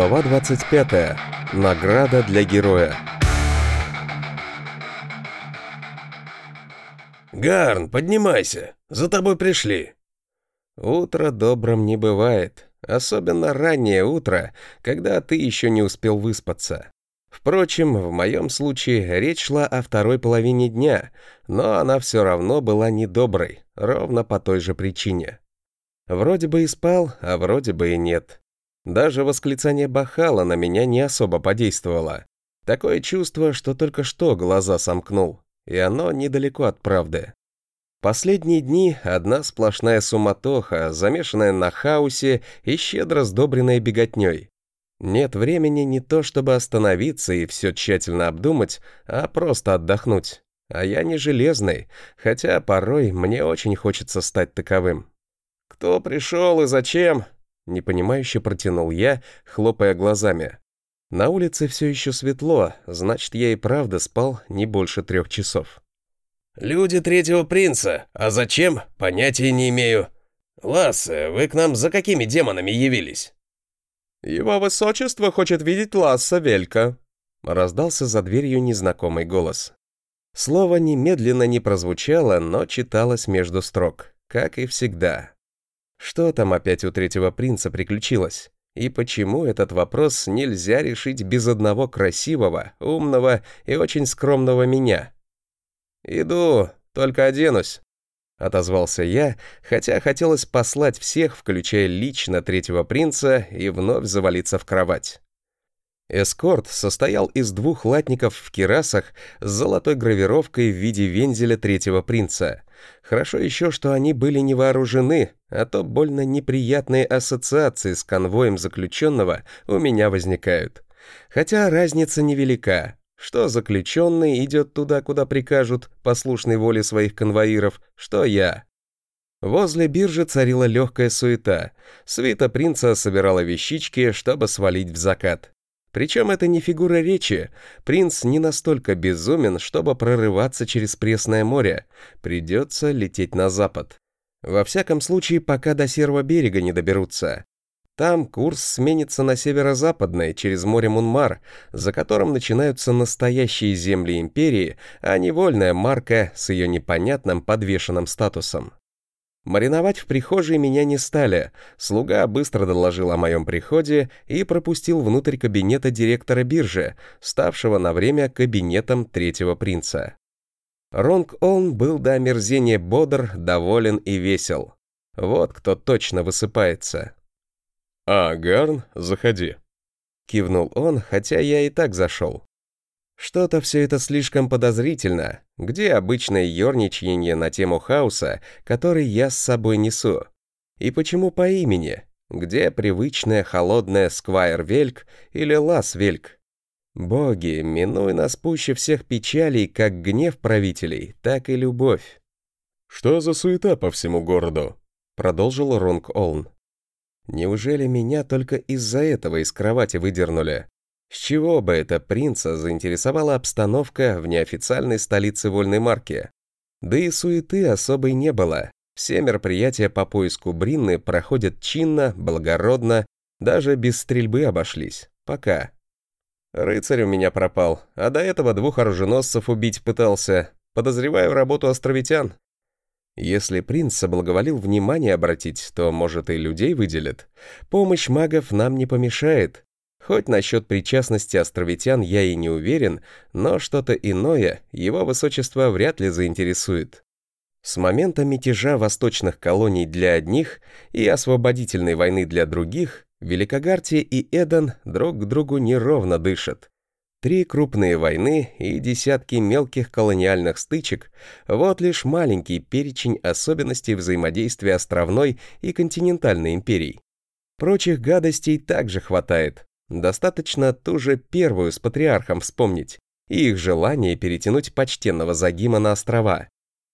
Глава 25. Награда для героя. «Гарн, поднимайся! За тобой пришли!» Утро добрым не бывает, особенно раннее утро, когда ты еще не успел выспаться. Впрочем, в моем случае речь шла о второй половине дня, но она все равно была недоброй, ровно по той же причине. Вроде бы и спал, а вроде бы и нет. Даже восклицание Бахала на меня не особо подействовало. Такое чувство, что только что глаза сомкнул, и оно недалеко от правды. Последние дни одна сплошная суматоха, замешанная на хаосе и щедро сдобренная беготней. Нет времени не то чтобы остановиться и все тщательно обдумать, а просто отдохнуть. А я не железный, хотя порой мне очень хочется стать таковым. «Кто пришел и зачем?» Непонимающе протянул я, хлопая глазами. На улице все еще светло, значит, я и правда спал не больше трех часов. «Люди третьего принца. А зачем? Понятия не имею. Лассе, вы к нам за какими демонами явились?» «Его высочество хочет видеть Ласса Велька», — раздался за дверью незнакомый голос. Слово немедленно не прозвучало, но читалось между строк, как и всегда. Что там опять у третьего принца приключилось? И почему этот вопрос нельзя решить без одного красивого, умного и очень скромного меня? «Иду, только оденусь», — отозвался я, хотя хотелось послать всех, включая лично третьего принца, и вновь завалиться в кровать. Эскорт состоял из двух латников в кирасах с золотой гравировкой в виде вензеля третьего принца. Хорошо еще, что они были не вооружены, а то больно неприятные ассоциации с конвоем заключенного у меня возникают. Хотя разница невелика. Что заключенный идет туда, куда прикажут, послушной воле своих конвоиров, что я. Возле биржи царила легкая суета. Свита принца собирала вещички, чтобы свалить в закат. Причем это не фигура речи. Принц не настолько безумен, чтобы прорываться через пресное море. Придется лететь на запад. Во всяком случае, пока до серого берега не доберутся. Там курс сменится на северо-западный, через море Мунмар, за которым начинаются настоящие земли империи, а не вольная марка с ее непонятным подвешенным статусом. Мариновать в прихожей меня не стали. Слуга быстро доложил о моем приходе и пропустил внутрь кабинета директора биржи, ставшего на время кабинетом третьего принца. Ронг Он был до омерзения бодр, доволен и весел. Вот кто точно высыпается. «А, Гарн, заходи», — кивнул он, хотя я и так зашел. Что-то все это слишком подозрительно. Где обычное ерничье на тему хаоса, который я с собой несу? И почему по имени? Где привычная холодная Сквайр Вельк или Лас Вельк? Боги, минуй нас пуще всех печалей, как гнев правителей, так и любовь. «Что за суета по всему городу?» — продолжил Ронг Олн. «Неужели меня только из-за этого из кровати выдернули? С чего бы это принца заинтересовала обстановка в неофициальной столице вольной марки? Да и суеты особой не было. Все мероприятия по поиску Бринны проходят чинно, благородно, даже без стрельбы обошлись. Пока. Рыцарь у меня пропал, а до этого двух оруженосцев убить пытался. Подозреваю работу островитян. Если принц соблаговолил внимание обратить, то, может, и людей выделит. Помощь магов нам не помешает. Хоть насчет причастности островитян я и не уверен, но что-то иное его высочество вряд ли заинтересует. С момента мятежа восточных колоний для одних и освободительной войны для других Великогартия и Эден друг к другу неровно дышат. Три крупные войны и десятки мелких колониальных стычек – вот лишь маленький перечень особенностей взаимодействия островной и континентальной империй. Прочих гадостей также хватает, Достаточно ту же первую с патриархом вспомнить и их желание перетянуть почтенного Загима на острова.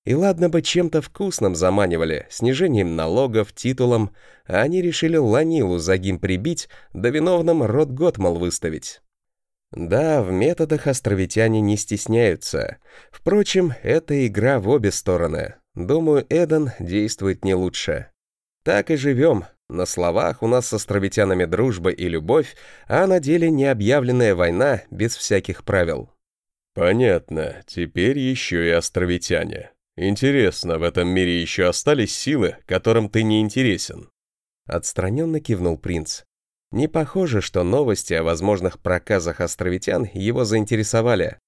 И ладно бы чем-то вкусным заманивали, снижением налогов, титулом, а они решили Ланилу Загим прибить, да виновным род Готмал выставить. Да, в методах островитяне не стесняются. Впрочем, это игра в обе стороны. Думаю, Эден действует не лучше. Так и живем, На словах у нас с островитянами дружба и любовь, а на деле необъявленная война без всяких правил. Понятно, теперь еще и островитяне. Интересно, в этом мире еще остались силы, которым ты не интересен? Отстраненно кивнул принц. Не похоже, что новости о возможных проказах островитян его заинтересовали.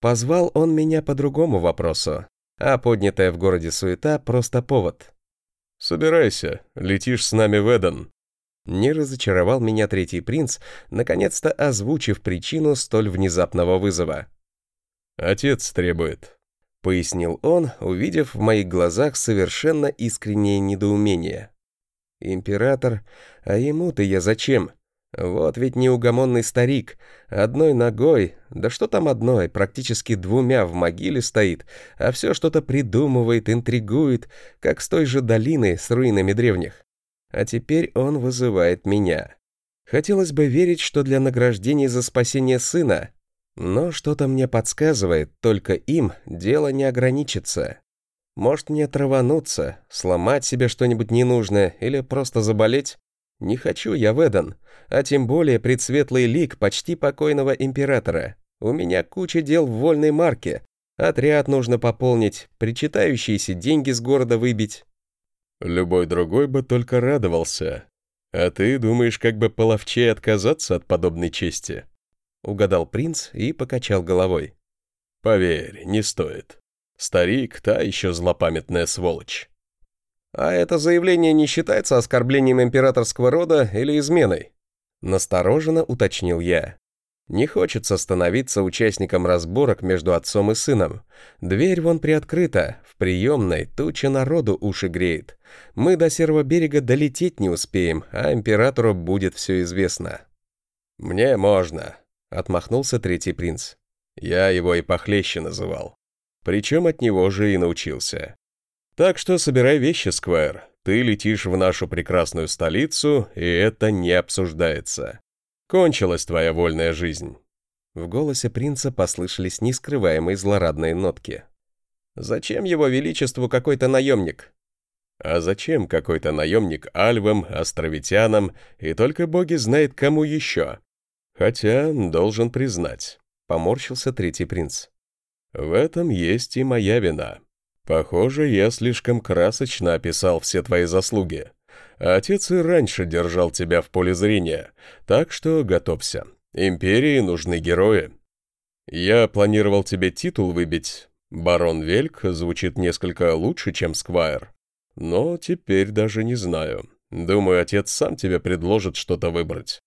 Позвал он меня по другому вопросу, а поднятая в городе суета — просто повод. «Собирайся, летишь с нами в Эден». Не разочаровал меня третий принц, наконец-то озвучив причину столь внезапного вызова. «Отец требует», — пояснил он, увидев в моих глазах совершенно искреннее недоумение. «Император, а ему-то я зачем? Вот ведь неугомонный старик, одной ногой, да что там одной, практически двумя в могиле стоит, а все что-то придумывает, интригует, как с той же долины с руинами древних. А теперь он вызывает меня. Хотелось бы верить, что для награждения за спасение сына, но что-то мне подсказывает, только им дело не ограничится. Может мне травануться, сломать себе что-нибудь ненужное или просто заболеть? Не хочу я в Эден, а тем более предсветлый лик почти покойного императора. У меня куча дел в вольной марке. Отряд нужно пополнить, причитающиеся деньги с города выбить. Любой другой бы только радовался. А ты думаешь, как бы половчей отказаться от подобной чести? угадал принц и покачал головой. «Поверь, не стоит. Старик — та еще злопамятная сволочь». «А это заявление не считается оскорблением императорского рода или изменой?» Настороженно уточнил я. Не хочется становиться участником разборок между отцом и сыном. Дверь вон приоткрыта, в приемной туча народу уши греет. Мы до серого берега долететь не успеем, а императору будет все известно. «Мне можно», — отмахнулся третий принц. «Я его и похлеще называл. Причем от него же и научился. Так что собирай вещи, Сквайр. Ты летишь в нашу прекрасную столицу, и это не обсуждается. Кончилась твоя вольная жизнь». В голосе принца послышались нескрываемые злорадные нотки. «Зачем его величеству какой-то наемник?» «А зачем какой-то наемник альвам, островитянам, и только боги знают, кому еще?» Хотя, должен признать, поморщился третий принц. В этом есть и моя вина. Похоже, я слишком красочно описал все твои заслуги. Отец и раньше держал тебя в поле зрения, так что готовься. Империи нужны герои. Я планировал тебе титул выбить. Барон Вельк звучит несколько лучше, чем Сквайр. Но теперь даже не знаю. Думаю, отец сам тебе предложит что-то выбрать.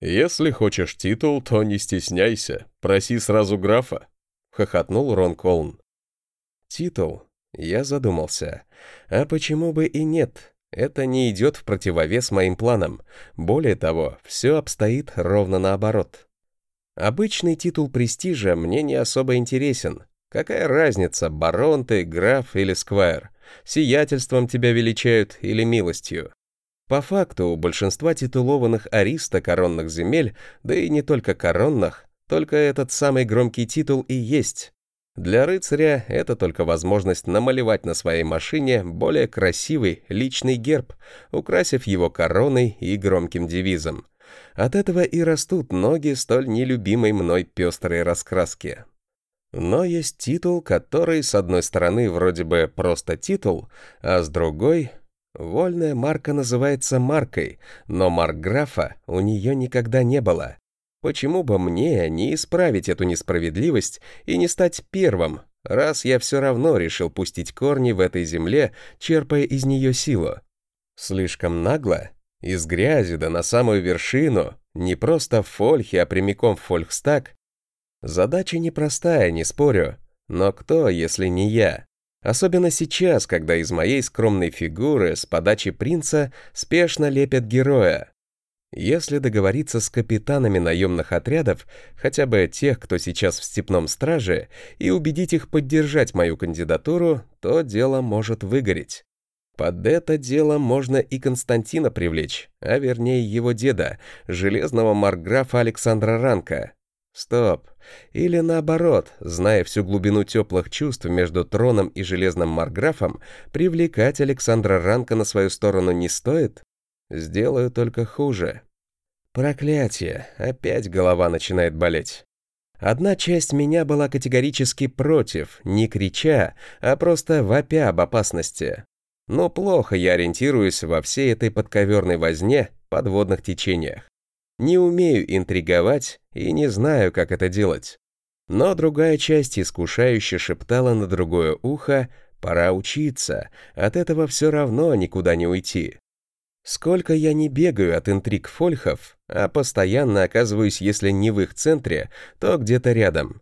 «Если хочешь титул, то не стесняйся, проси сразу графа», — хохотнул Рон Колн. «Титул?» Я задумался. «А почему бы и нет? Это не идет в противовес моим планам. Более того, все обстоит ровно наоборот. Обычный титул престижа мне не особо интересен. Какая разница, барон ты, граф или сквайр? Сиятельством тебя величают или милостью? По факту, у большинства титулованных ариста коронных земель, да и не только коронных, только этот самый громкий титул и есть. Для рыцаря это только возможность намалевать на своей машине более красивый личный герб, украсив его короной и громким девизом. От этого и растут ноги столь нелюбимой мной пестрой раскраски. Но есть титул, который, с одной стороны, вроде бы просто титул, а с другой Вольная марка называется маркой, но маркграфа у нее никогда не было. Почему бы мне не исправить эту несправедливость и не стать первым, раз я все равно решил пустить корни в этой земле, черпая из нее силу? Слишком нагло? Из грязи да на самую вершину, не просто в фольхе, а прямиком в фольхстаг? Задача непростая, не спорю, но кто, если не я? Особенно сейчас, когда из моей скромной фигуры с подачи принца спешно лепят героя. Если договориться с капитанами наемных отрядов, хотя бы тех, кто сейчас в степном страже, и убедить их поддержать мою кандидатуру, то дело может выгореть. Под это дело можно и Константина привлечь, а вернее его деда, железного марграфа Александра Ранка, Стоп. Или наоборот, зная всю глубину теплых чувств между троном и железным марграфом, привлекать Александра Ранка на свою сторону не стоит? Сделаю только хуже. Проклятие, опять голова начинает болеть. Одна часть меня была категорически против, не крича, а просто вопя об опасности. Но плохо я ориентируюсь во всей этой подковерной возне, подводных течениях. Не умею интриговать и не знаю, как это делать. Но другая часть искушающе шептала на другое ухо «пора учиться, от этого все равно никуда не уйти». Сколько я не бегаю от интриг фольхов, а постоянно оказываюсь, если не в их центре, то где-то рядом.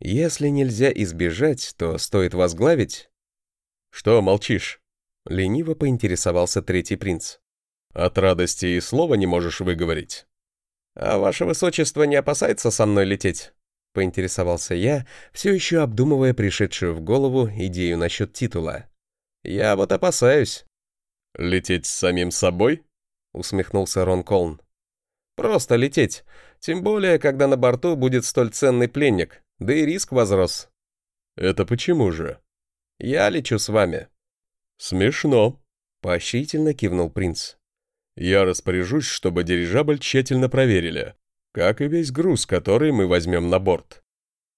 Если нельзя избежать, то стоит возглавить. «Что молчишь?» — лениво поинтересовался третий принц. «От радости и слова не можешь выговорить». «А ваше высочество не опасается со мной лететь?» — поинтересовался я, все еще обдумывая пришедшую в голову идею насчет титула. «Я вот опасаюсь». «Лететь с самим собой?» — усмехнулся Рон Колн. «Просто лететь. Тем более, когда на борту будет столь ценный пленник, да и риск возрос». «Это почему же?» «Я лечу с вами». «Смешно», — поощрительно кивнул принц. «Я распоряжусь, чтобы дирижабль тщательно проверили, как и весь груз, который мы возьмем на борт.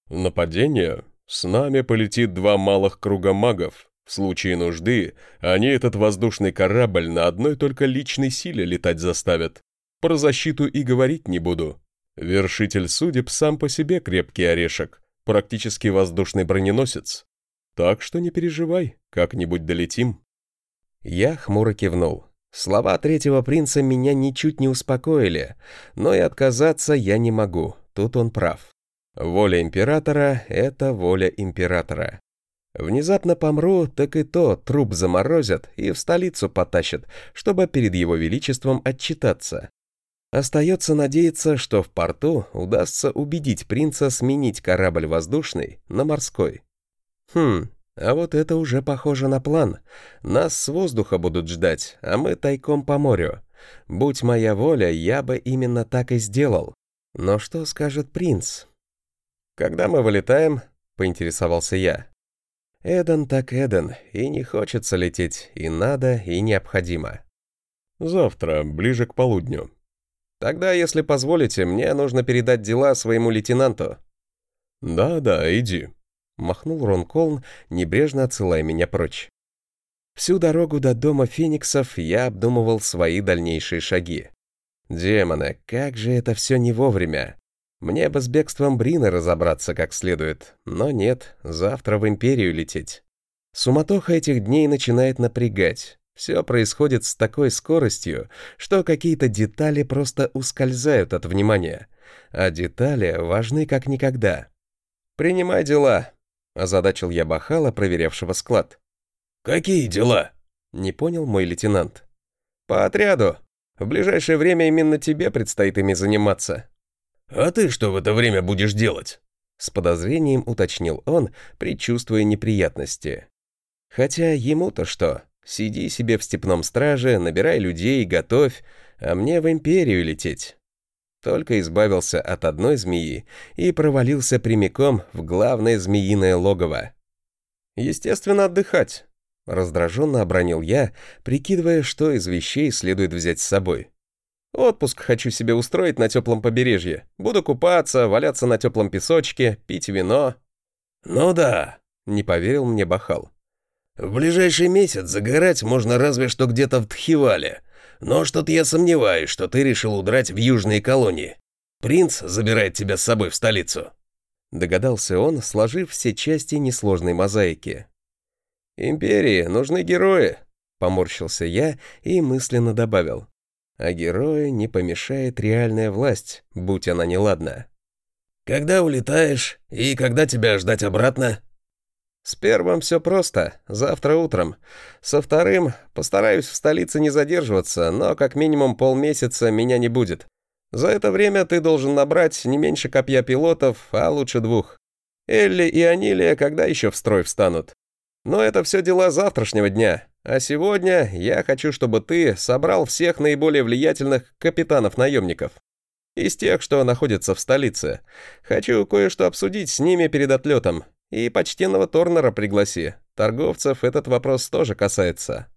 В нападение с нами полетит два малых круга магов, в случае нужды они этот воздушный корабль на одной только личной силе летать заставят. Про защиту и говорить не буду. Вершитель судеб сам по себе крепкий орешек, практически воздушный броненосец. Так что не переживай, как-нибудь долетим. Я хмуро кивнул. Слова третьего принца меня ничуть не успокоили, но и отказаться я не могу, тут он прав. Воля императора — это воля императора. Внезапно помру, так и то труп заморозят и в столицу потащат, чтобы перед его величеством отчитаться. Остается надеяться, что в порту удастся убедить принца сменить корабль воздушный на морской. Хм, а вот это уже похоже на план. Нас с воздуха будут ждать, а мы тайком по морю. Будь моя воля, я бы именно так и сделал. Но что скажет принц? «Когда мы вылетаем?» — поинтересовался я. Эден так Эден, и не хочется лететь, и надо, и необходимо. Завтра, ближе к полудню. Тогда, если позволите, мне нужно передать дела своему лейтенанту. Да-да, иди. Махнул Рон Колн, небрежно отсылая меня прочь. Всю дорогу до дома фениксов я обдумывал свои дальнейшие шаги. Демоны, как же это все не вовремя. Мне бы с бегством Брина разобраться как следует, но нет, завтра в Империю лететь. Суматоха этих дней начинает напрягать. Все происходит с такой скоростью, что какие-то детали просто ускользают от внимания. А детали важны как никогда. «Принимай дела», — озадачил я Бахала, проверявшего склад. «Какие дела?» — не понял мой лейтенант. «По отряду. В ближайшее время именно тебе предстоит ими заниматься». «А ты что в это время будешь делать?» С подозрением уточнил он, предчувствуя неприятности. Хотя ему-то что? Сиди себе в степном страже, набирай людей, готовь, а мне в империю лететь. Только избавился от одной змеи и провалился прямиком в главное змеиное логово. Естественно, отдыхать. Раздраженно обронил я, прикидывая, что из вещей следует взять с собой. Отпуск хочу себе устроить на теплом побережье. Буду купаться, валяться на теплом песочке, пить вино. Ну да, не поверил мне Бахал. В ближайший месяц загорать можно разве что где-то в Тхивале. Но что-то я сомневаюсь, что ты решил удрать в южные колонии. Принц забирает тебя с собой в столицу. Догадался он, сложив все части несложной мозаики. «Империи нужны герои», — поморщился я и мысленно добавил а герою не помешает реальная власть, будь она неладна. «Когда улетаешь и когда тебя ждать обратно?» «С первым все просто, завтра утром. Со вторым постараюсь в столице не задерживаться, но как минимум полмесяца меня не будет. За это время ты должен набрать не меньше копья пилотов, а лучше двух. Элли и Анилия когда еще в строй встанут? Но это все дела завтрашнего дня. А сегодня я хочу, чтобы ты собрал всех наиболее влиятельных капитанов-наемников. Из тех, что находятся в столице. Хочу кое-что обсудить с ними перед отлетом. И почтенного Торнера пригласи. Торговцев этот вопрос тоже касается.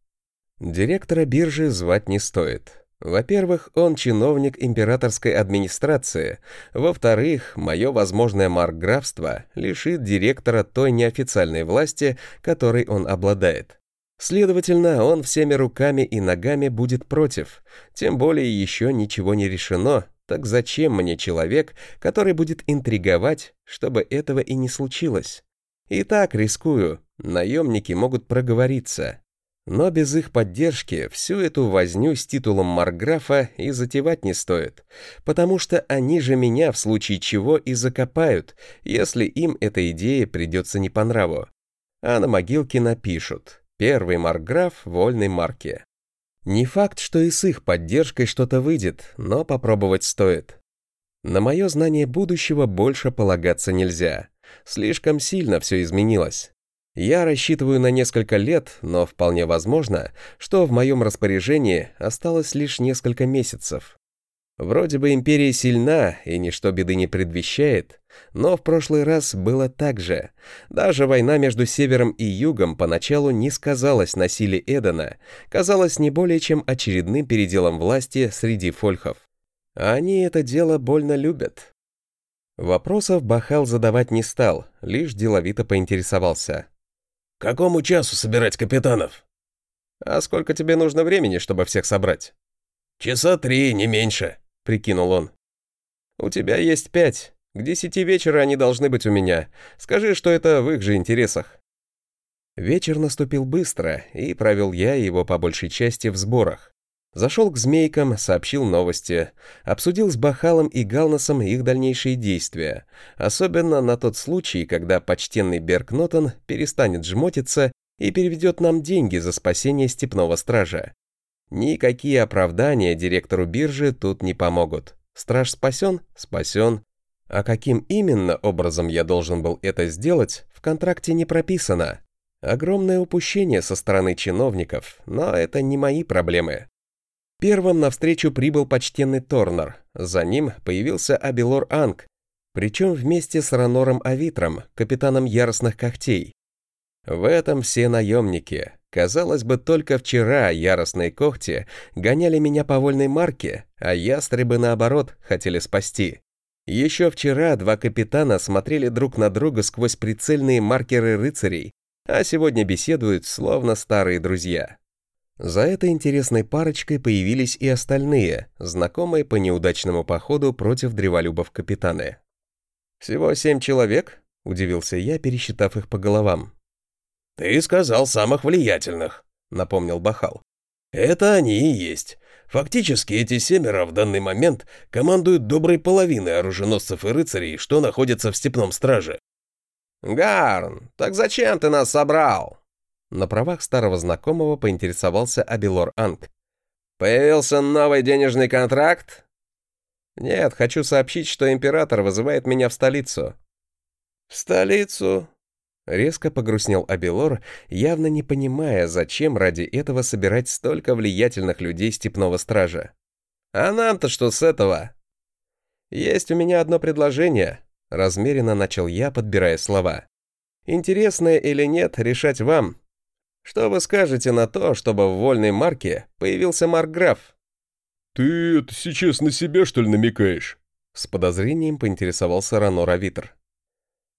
Директора биржи звать не стоит. Во-первых, он чиновник императорской администрации. Во-вторых, мое возможное маркграфство лишит директора той неофициальной власти, которой он обладает. Следовательно, он всеми руками и ногами будет против. Тем более еще ничего не решено. Так зачем мне человек, который будет интриговать, чтобы этого и не случилось? И так рискую. Наемники могут проговориться. Но без их поддержки всю эту возню с титулом Марграфа и затевать не стоит, потому что они же меня в случае чего и закопают, если им эта идея придется не по нраву. А на могилке напишут «Первый Марграф вольной марки». Не факт, что и с их поддержкой что-то выйдет, но попробовать стоит. На мое знание будущего больше полагаться нельзя. Слишком сильно все изменилось. Я рассчитываю на несколько лет, но вполне возможно, что в моем распоряжении осталось лишь несколько месяцев. Вроде бы империя сильна и ничто беды не предвещает, но в прошлый раз было так же. Даже война между Севером и Югом поначалу не сказалась на силе Эдена, казалась не более чем очередным переделом власти среди фольхов. Они это дело больно любят. Вопросов Бахал задавать не стал, лишь деловито поинтересовался. «Какому часу собирать капитанов?» «А сколько тебе нужно времени, чтобы всех собрать?» «Часа три, не меньше», — прикинул он. «У тебя есть пять. К десяти вечера они должны быть у меня. Скажи, что это в их же интересах». Вечер наступил быстро, и провел я его по большей части в сборах. Зашел к змейкам, сообщил новости, обсудил с Бахалом и Галносом их дальнейшие действия, особенно на тот случай, когда почтенный Беркнотон перестанет жмотиться и переведет нам деньги за спасение степного стража. Никакие оправдания директору биржи тут не помогут. Страж спасен? Спасен. А каким именно образом я должен был это сделать, в контракте не прописано. Огромное упущение со стороны чиновников, но это не мои проблемы. Первым навстречу прибыл почтенный Торнер, за ним появился Абелор Анг, причем вместе с Ранором Авитром, капитаном яростных когтей. В этом все наемники. Казалось бы, только вчера яростные когти гоняли меня по вольной марке, а ястребы, наоборот, хотели спасти. Еще вчера два капитана смотрели друг на друга сквозь прицельные маркеры рыцарей, а сегодня беседуют, словно старые друзья. За этой интересной парочкой появились и остальные, знакомые по неудачному походу против древолюбов капитаны. «Всего семь человек?» — удивился я, пересчитав их по головам. «Ты сказал самых влиятельных», — напомнил Бахал. «Это они и есть. Фактически эти семеро в данный момент командуют доброй половиной оруженосцев и рыцарей, что находятся в степном страже». «Гарн, так зачем ты нас собрал?» На правах старого знакомого поинтересовался Абилор Анг. «Появился новый денежный контракт?» «Нет, хочу сообщить, что император вызывает меня в столицу». «В столицу?» Резко погрустнел Абилор, явно не понимая, зачем ради этого собирать столько влиятельных людей степного стража. «А нам-то что с этого?» «Есть у меня одно предложение», — размеренно начал я, подбирая слова. «Интересное или нет, решать вам, что вы скажете на то, чтобы в вольной марке появился маркграф? «Ты это сейчас на себя, что ли, намекаешь?» С подозрением поинтересовался Рано Равитр.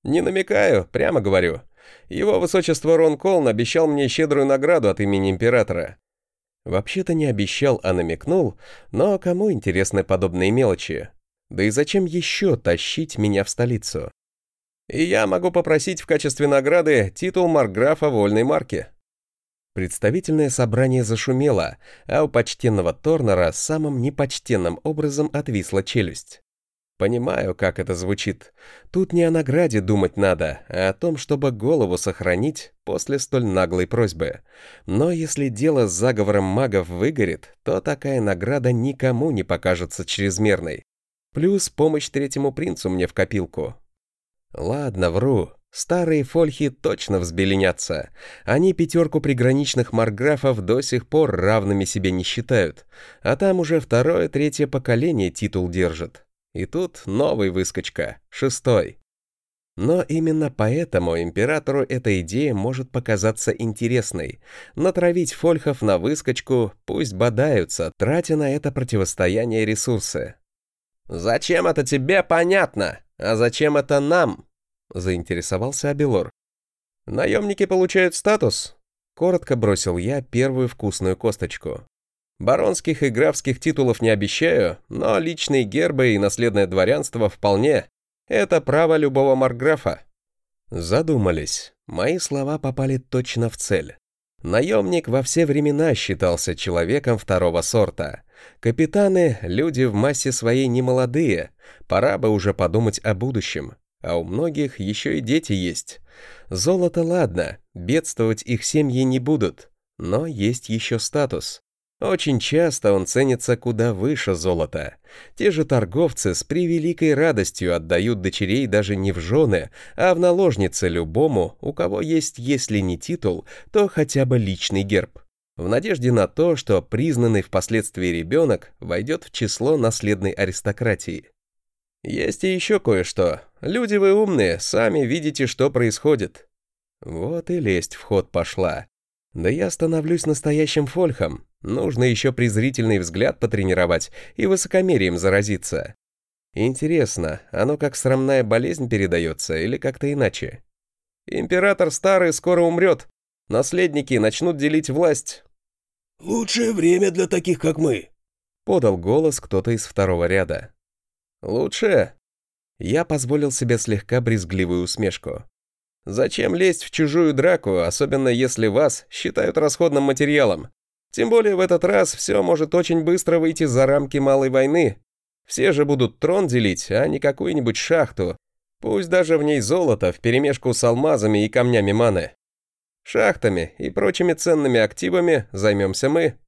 «Не намекаю, прямо говорю. Его высочество Рон Колн обещал мне щедрую награду от имени императора. Вообще-то не обещал, а намекнул, но кому интересны подобные мелочи? Да и зачем еще тащить меня в столицу? И я могу попросить в качестве награды титул маркграфа вольной марки». Представительное собрание зашумело, а у почтенного Торнера самым непочтенным образом отвисла челюсть. Понимаю, как это звучит. Тут не о награде думать надо, а о том, чтобы голову сохранить после столь наглой просьбы. Но если дело с заговором магов выгорит, то такая награда никому не покажется чрезмерной. Плюс помощь третьему принцу мне в копилку. Ладно, вру. Старые фольхи точно взбеленятся. Они пятерку приграничных марграфов до сих пор равными себе не считают, а там уже второе-третье поколение титул держит. И тут новый выскочка, шестой. Но именно поэтому императору эта идея может показаться интересной. Натравить фольхов на выскочку, пусть бодаются, тратя на это противостояние ресурсы. «Зачем это тебе, понятно, а зачем это нам?» — заинтересовался Абелор. «Наемники получают статус?» — коротко бросил я первую вкусную косточку. «Баронских и графских титулов не обещаю, но личные гербы и наследное дворянство вполне. Это право любого марграфа». Задумались. Мои слова попали точно в цель. Наемник во все времена считался человеком второго сорта. Капитаны — люди в массе своей немолодые, пора бы уже подумать о будущем. А у многих еще и дети есть. Золото ладно, бедствовать их семьи не будут, но есть еще статус. Очень часто он ценится куда выше золота. Те же торговцы с превеликой радостью отдают дочерей даже не в жены, а в наложницы любому, у кого есть, если не титул, то хотя бы личный герб. В надежде на то, что признанный впоследствии ребенок войдет в число наследной аристократии. Есть и еще кое-что. Люди вы умные, сами видите, что происходит. Вот и лезть в ход пошла. Да я становлюсь настоящим фольхом. Нужно еще презрительный взгляд потренировать и высокомерием заразиться. Интересно, оно как срамная болезнь передается или как-то иначе? Император старый скоро умрет. Наследники начнут делить власть. «Лучшее время для таких, как мы», — подал голос кто-то из второго ряда. «Лучшее?» Я позволил себе слегка брезгливую усмешку. «Зачем лезть в чужую драку, особенно если вас считают расходным материалом? Тем более в этот раз все может очень быстро выйти за рамки малой войны. Все же будут трон делить, а не какую-нибудь шахту. Пусть даже в ней золото вперемешку с алмазами и камнями маны. Шахтами и прочими ценными активами займемся мы.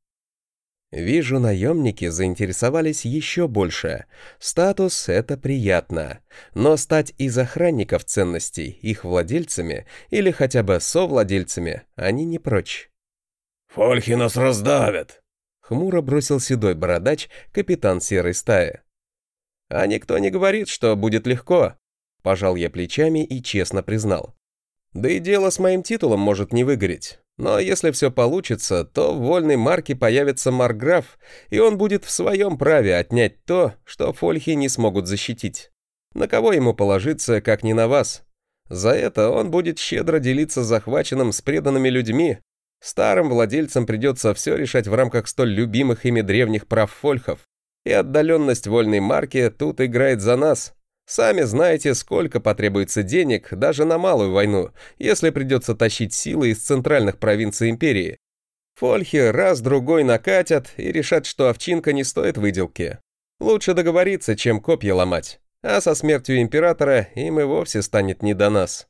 Вижу, наемники заинтересовались еще больше. Статус — это приятно. Но стать из охранников ценностей, их владельцами или хотя бы совладельцами, они не прочь. «Фольхи нас раздавят!» Хмуро бросил седой бородач, капитан серой стаи. «А никто не говорит, что будет легко», — пожал я плечами и честно признал. «Да и дело с моим титулом может не выгореть. Но если все получится, то в вольной марке появится Марграф, и он будет в своем праве отнять то, что фольхи не смогут защитить. На кого ему положиться, как не на вас? За это он будет щедро делиться захваченным с преданными людьми, Старым владельцам придется все решать в рамках столь любимых ими древних прав фольхов. И отдаленность вольной марки тут играет за нас. Сами знаете, сколько потребуется денег даже на малую войну, если придется тащить силы из центральных провинций империи. Фольхи раз-другой накатят и решат, что овчинка не стоит выделки. Лучше договориться, чем копья ломать. А со смертью императора им и вовсе станет не до нас.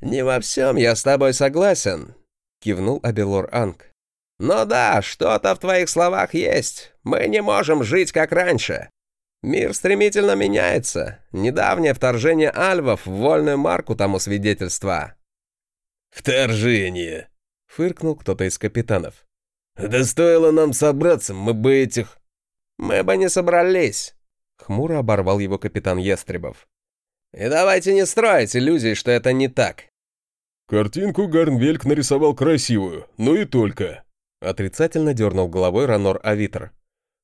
«Не во всем я с тобой согласен», кивнул Абелор Анг. «Ну да, что-то в твоих словах есть. Мы не можем жить как раньше. Мир стремительно меняется. Недавнее вторжение альвов в вольную марку тому свидетельства». «Вторжение!» — фыркнул кто-то из капитанов. «Да стоило нам собраться, мы бы этих...» «Мы бы не собрались!» — хмуро оборвал его капитан Ястребов. «И давайте не строить иллюзий, что это не так. «Картинку Гарнвельк нарисовал красивую, но и только», — отрицательно дернул головой Ранор Авитр.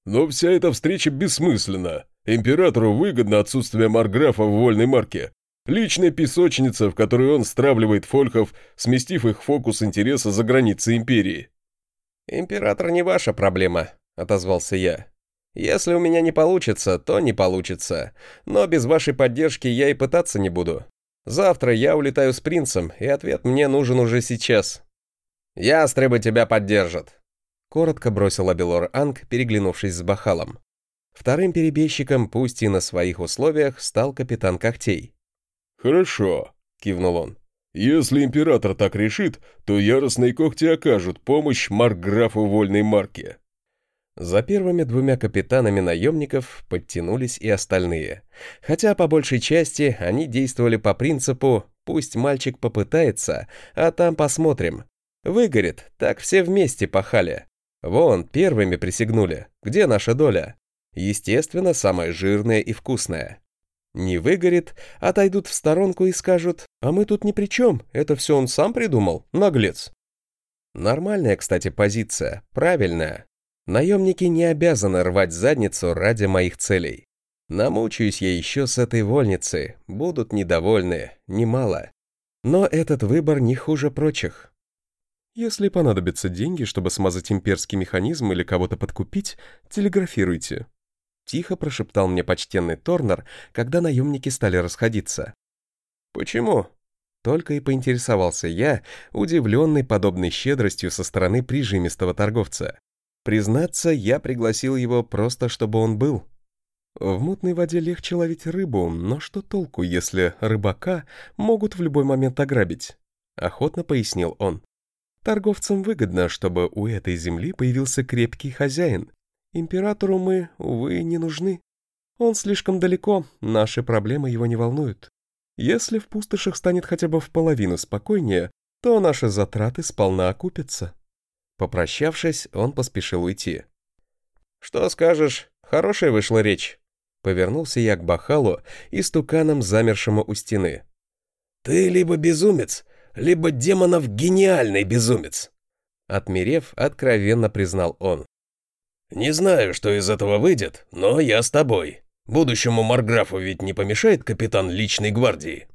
«Но вся эта встреча бессмысленна. Императору выгодно отсутствие Марграфа в вольной марке. Личная песочница, в которой он стравливает фольхов, сместив их фокус интереса за границы Империи». «Император не ваша проблема», — отозвался я. «Если у меня не получится, то не получится. Но без вашей поддержки я и пытаться не буду. Завтра я улетаю с принцем, и ответ мне нужен уже сейчас. Ястребы тебя поддержат. Коротко бросил Абелор Анг, переглянувшись с Бахалом. Вторым перебежчиком, пусть и на своих условиях, стал капитан Когтей. «Хорошо», — кивнул он. «Если император так решит, то яростные когти окажут помощь Маркграфу Вольной Марке». За первыми двумя капитанами наемников подтянулись и остальные. Хотя по большей части они действовали по принципу «пусть мальчик попытается, а там посмотрим». Выгорит, так все вместе пахали. Вон, первыми присягнули. Где наша доля? Естественно, самая жирная и вкусная. Не выгорит, отойдут в сторонку и скажут, а мы тут ни при чем, это все он сам придумал, наглец. Нормальная, кстати, позиция, правильная. Наемники не обязаны рвать задницу ради моих целей. Намучаюсь я еще с этой вольницы, будут недовольны, немало. Но этот выбор не хуже прочих. Если понадобятся деньги, чтобы смазать имперский механизм или кого-то подкупить, телеграфируйте. Тихо прошептал мне почтенный Торнер, когда наемники стали расходиться. «Почему?» Только и поинтересовался я, удивленный подобной щедростью со стороны прижимистого торговца. Признаться, я пригласил его просто, чтобы он был. В мутной воде легче ловить рыбу, но что толку, если рыбака могут в любой момент ограбить? Охотно пояснил он. Торговцам выгодно, чтобы у этой земли появился крепкий хозяин. Императору мы, увы, не нужны. Он слишком далеко, наши проблемы его не волнуют. Если в пустошах станет хотя бы в половину спокойнее, то наши затраты сполна окупятся. Попрощавшись, он поспешил уйти. «Что скажешь? Хорошая вышла речь», Повернулся я к Бахалу и стуканом, замершему у стены. «Ты либо безумец, либо демонов гениальный безумец!» Отмерев, откровенно признал он. «Не знаю, что из этого выйдет, но я с тобой. Будущему Марграфу ведь не помешает капитан личной гвардии».